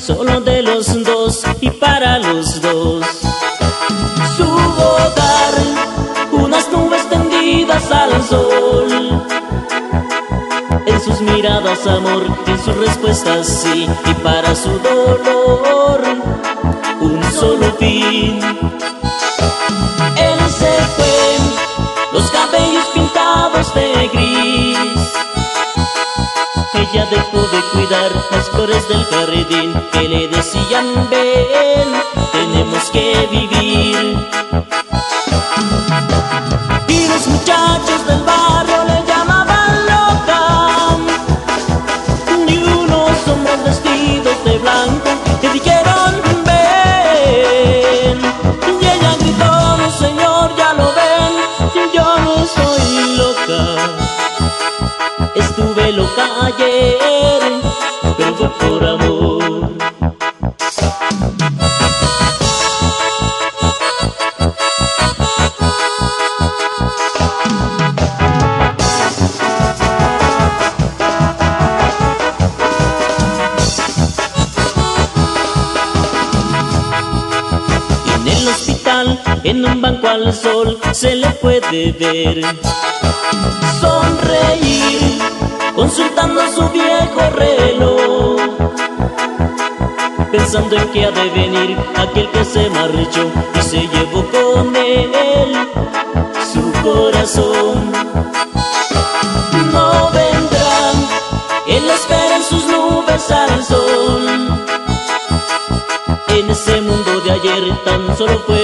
solo de los dos y para los dos. Su hogar, unas nubes tendidas al sol. En sus miradas amor, en sus respuestas sí, y para su dolor, un solo fin. Cuidar las flores del jardín que le decían ven, tenemos que vivir. Y los muchachos del barrio le llamaban loca. Y unos hombres vestidos de blanco le dijeron ven. Y ella gritó, señor, ya lo ven, yo no soy loca. Estuve loca ayer, en un banco al sol, se le puede ver sonreír, consultando su viejo reloj, pensando en que ha de venir aquel que se marchó y se llevó con él su corazón. No vendrán, él espera en sus nubes al sol. En ese mundo de ayer tan solo en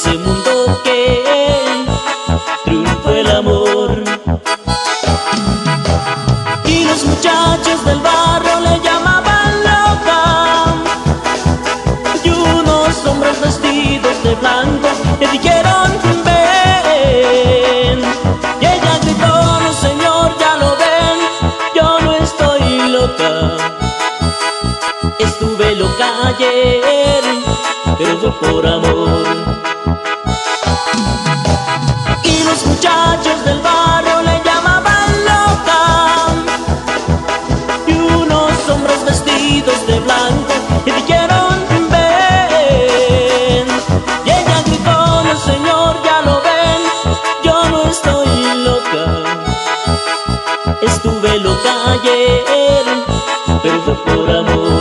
ese mundo que triunfó el amor. Y los muchachos del barrio le llamaban loca, y unos hombres vestidos de blanco le dijeron ven. Y ella gritó, no señor, ya lo ven, yo no estoy loca. Estuve loca ayer, pero fue por amor. Muchachos del barrio le llamaban loca. Y unos hombres vestidos de blanco le dijeron ven. Y ella gritó, no señor, ya lo ven, yo no estoy loca. Estuve loca ayer, pero fue por amor.